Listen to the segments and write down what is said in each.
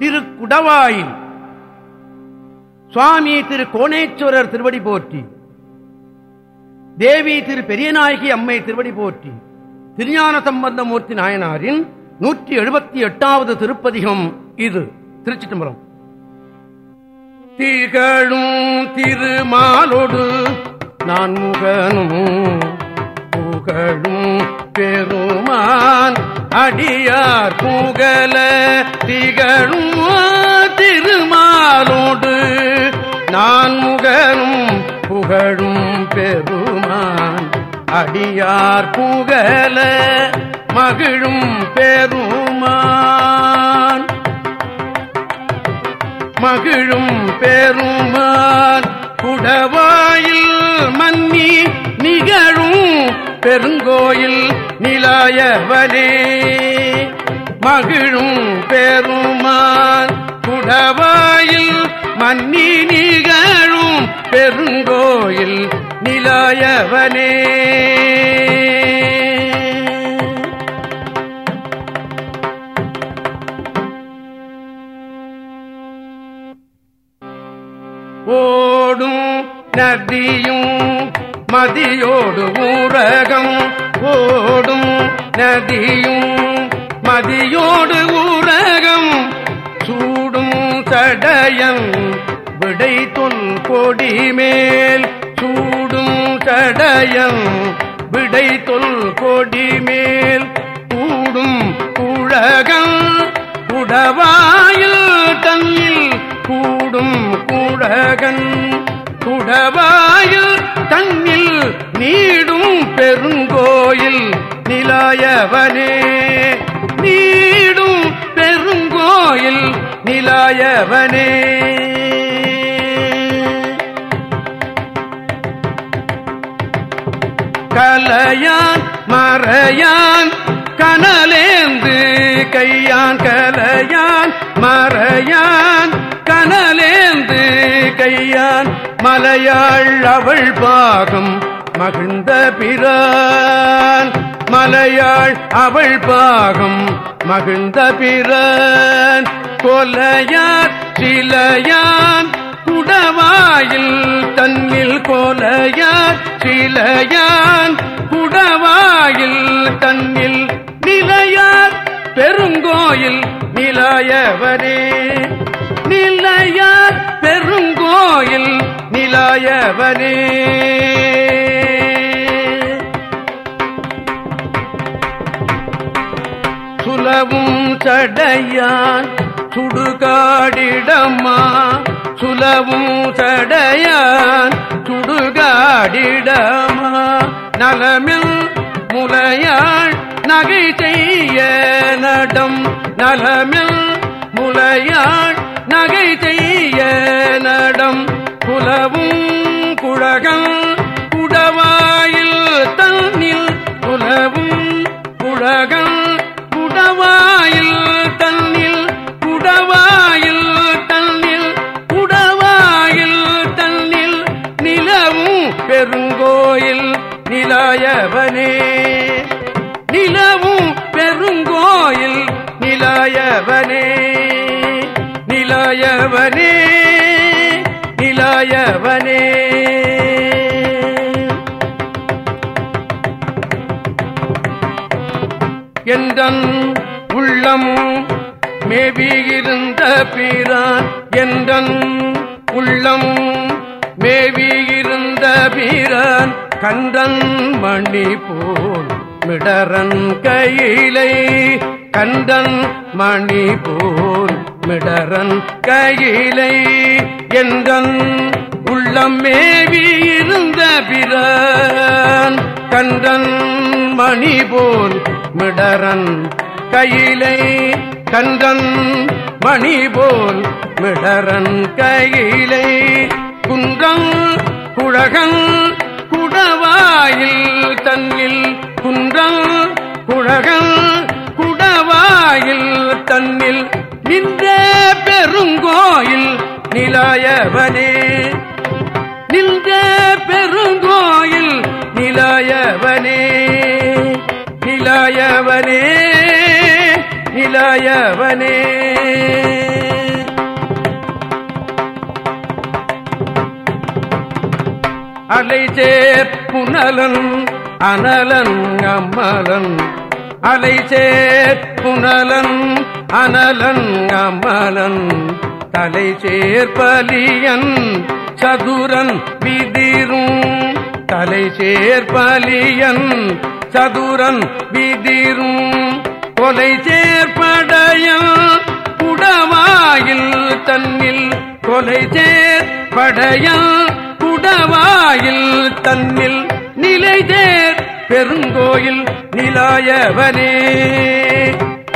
திருக்குடவாயில் சுவாமி திரு கோணேஸ்வரர் திருவடி போற்றி. தேவி திரு பெரியநாயகி அம்மை திருவடி போற்றி. திருஞான சம்பந்தமூர்த்தி நாயனாரின் நூற்றி எழுபத்தி எட்டாவது திருப்பதிகம் இது. திருச்சி தம்பரம் திகழும் திருமாலோடு நான் முகனும் புகழும் பெருமான் அடியார் பூகல திகழும் திருமாலோடு நான் முகனும் புகழும் பெருமான். அடியார் புகழ மகிழும் பெருமான். மகிழும் பெருமான். குடவாயில் மன்னி நிகழும் பெருங்கோயில் நிலாயவனே மகிழும் பெருமான் குடவாயில் மன்னி நிகழும் பெருங்கோயில் நிலாயவனே. நதியும் மதியோடு ஊரகம் சூடும் சடயம் விடை தொன் கொடி மேல். சூடும் சடயம் விடை தொல் கொடி மேல். கூடும் உலகம் உடவாயில் தன்னில் கூடும் கூடகன் உடவாயில் தன்னில் நீடும் பெருங்கோயில். நிலாயவனே நீடும் பெருங்கோயில் நிலாயவனே. கலையான் மறையான் கனலேந்து கையான் கலையான் மறையான் கனலேந்து கையான் மலையாள் அவள் பாகம் மகிழ்ந்த பிறான் மலையாள் அவள் பாகம் மகிழ்ந்த பிறன். கொலையார் சிலையான் குடவாயில் தன்னில் கொலையார் சிலையான் குடவாயில் தன்னில் நிலையார். பெருங்கோயில் நிலாயவரே. நிலையார் பெருங்கோயில் நிலாயவரே. சுலவும் சடையான் சுடுகாடிடமா? சுலவும் சடையான் சுடுகாடிடமா? நலமில் முலையாள் நகை செய்ய நடம். நலமில் முலையாள் நகை செய்ய நடம். குலவும் பெருங்கோயில் நிலாயவனே. நிலவும் பெருங்கோயில் நிலாயவனே. நிலாயவனே நிலாயவனே. என்றன் உள்ளம் மேவியிருந்த பிறான் என்றன் உள்ளம் மேவி இருந்த வீரன் கந்தன் மணி போல் மிடரன் கையிலை கந்தன் மணி போல் மிடரன் கையிலை. என்றன் உள்ளம் மேவி இருந்த பிறன் கந்தன் மணி போல் மிடரன் கையிலை கந்தன் மணி போல் மிடரன் கையிலை. குன்றம் குழகங் குடவாயில் தன்னில் குன்றம் குழகங் குடவாயில் தன்னில் நின்ற பெருங்கோயில் நிலாயவனே. நின்ற பெருங்கோயில் நிலாயவனே. நிலாயவனே நிலாயவனே. அலை அலைசேர் புனலன் அனலன் அம்மலன் அலைசேர் புனலன் அனலன் அமலன். தலை சேர்பலியன் சதுரன் விதிரும். தலை சேர்பலியன் சதுரன் விதிரும். கொலை சேர்படையன் குடவாயில் தன்னில் கொலை சேர்படையன் குடவாயில் தன்னில் நிலைதேர் பெருங்கோயில் நிலாயவனே.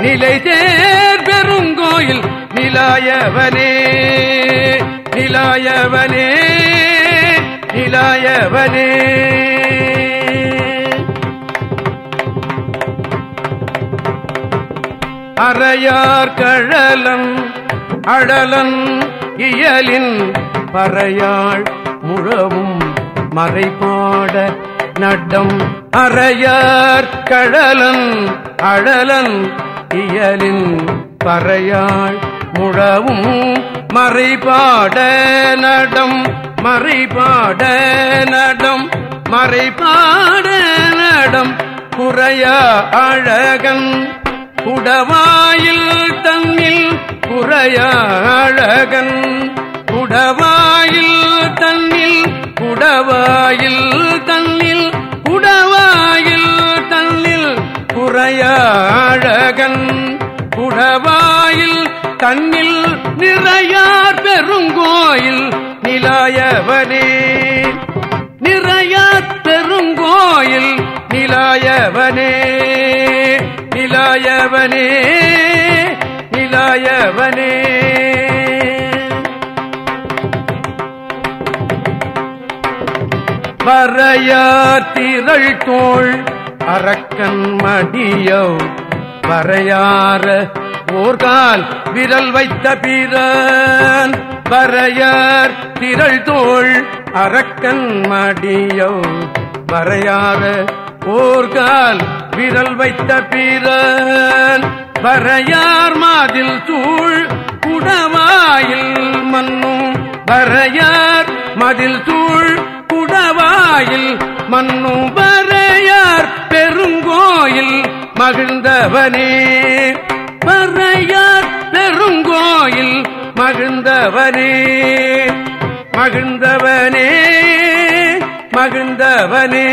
நிலைதேர் பெருங்கோயில் நிலாயவனே. நிலாயவனே நிலாயவனே. அறையார் கழலம் அழலன் இயலின் பறையாள் முழவும் மறைபாட நட்டம் அறையார் கடலன் அழலன் இயலின் பறையாள் முழவும் மறைபாட நடம் மறைபாட நடம் மறைபாட நடம் குறைய அழகன் குடவாயில் தன்னில் குறைய அழகன் குடவாயில் தன்னில் குடவாயில் தன்னில் குடவாயில் தன்னில் குறையாழகன். குடவாயில் தன்னில் நிறையார் பெருங்கோயில் நிலாயவனே. நிறையார் பெருங்கோயில் நிலாயவனே. நிலாயவனே நிலாயவனே. வரையார் திரள் தோள் அரக்கன் மடியோ வரையார ஓர்கால் விரல் வைத்த பிறன் வரையார் திரள் தோள் அரக்கன் மடியோ வரையார ஓர்கால் விரல் வைத்த பிறன் வரையார் மாதில் தூள் குடவாயில் மன்னும் வரையார் மதில் தூள் வாயில் மன்னும் வரையார் பெருங்கோயில் மகிழ்ந்தவனே. பறையார் பெருங்கோயில் மகிழ்ந்தவனே. மகிழ்ந்தவனே மகிழ்ந்தவனே.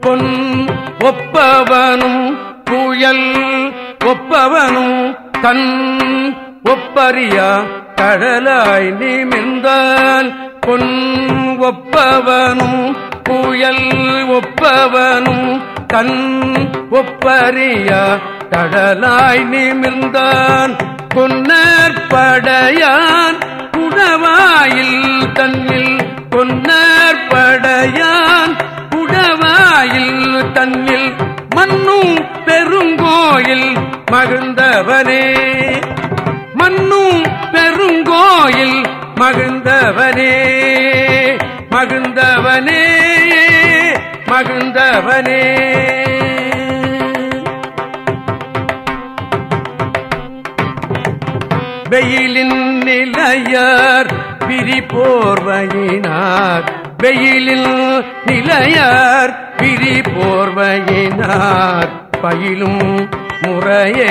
பொன் ஒப்பவனும் புயல் ஒப்பவனும் தன் ஒப்பறியா கடலாய் நிமிர்ந்தான். பொன் ஒப்பவனும் புயல் ஒப்பவனும் தன் ஒப்பறியா கடலாய் நிமிர்ந்தான். கொன்னற்படையான் குடவாயில் தன்னில். கொன்னற்படையான் குடவாயில் தன்னில். மண்ணும் பெருங்கோயில் மகிழ்ந்தவனே. மகிழ்ந்தவனே மகிழ்ந்தவனே மகிழ்ந்தவனே. வெயிலின் நிலையார் பிரி போர்வையினார். வெயிலில் நிலையார் பிரி போர்வையினார். பயிலும் முறையே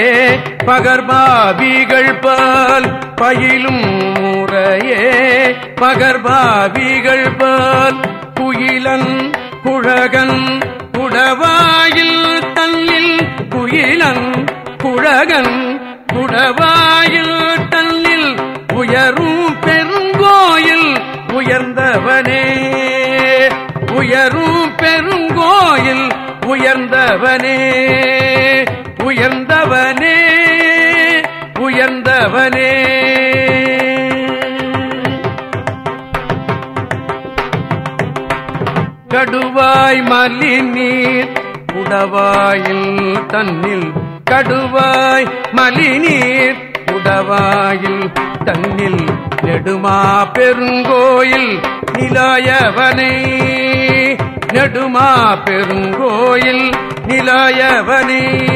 பகர்பாவிகள் பால் பயிலும் முறையே பகர்பாவிகள் பால் குயிலன் குழகன் குடவாயில் தன்னில் குயிலன் குழகன் குடவாயில் தன்னில் உயரும் பெருங்கோயில் உயர்ந்தவனே. உயரும் பெருங்கோயில் உயர்ந்தவனே. உயர்ந்தவனே உயர்ந்தவனே. கடுவாய் மலி நீர் உடவாயில் தன்னில் கடுவாய் மலி நீர் உடவாயில் தன்னில். நெடுமா பெருங்கோயில் நிலாயவனை நெடுமா பெருங்கோயில் நிலாயவனே.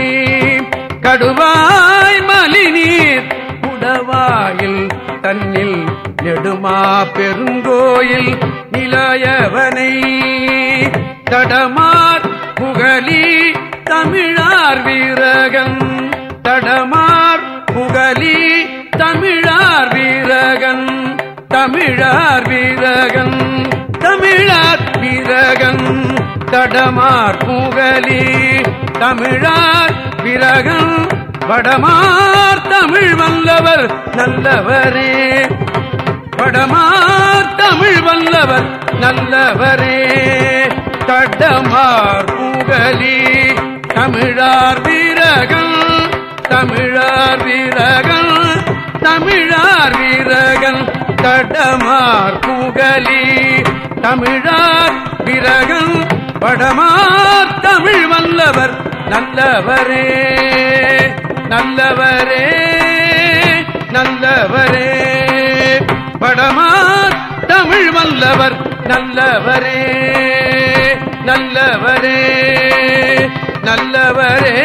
கடுவாய் மலி நீர் உடவாயில் தன்னில் நெடுமா பெருங்கோயில் நிலையவனை. தடமார் புகழி தமிழார் வீரகன். தடமார் புகழி தமிழார் வீரகன். தமிழார் வீரகன் தமிழார் வீரகன். தடமார் புகழி தமிழார் வீரகன் வடமார் தமிழ் வல்லவர் நல்லவரே. வடமார் தமிழ் வல்லவர் நல்லவரே. தடமார் புகழி தமிழார் வீரகம் தமிழார் வீரகம் தமிழார் வீரகன் தடமார் புகழி தமிழார் வீரகன் படமார் தமிழ் வல்லவர் நல்லவரே நல்லவரே நல்லவரே. படமா தமிழ் வல்லவர் நல்லவரே நல்லவரே நல்லவரே.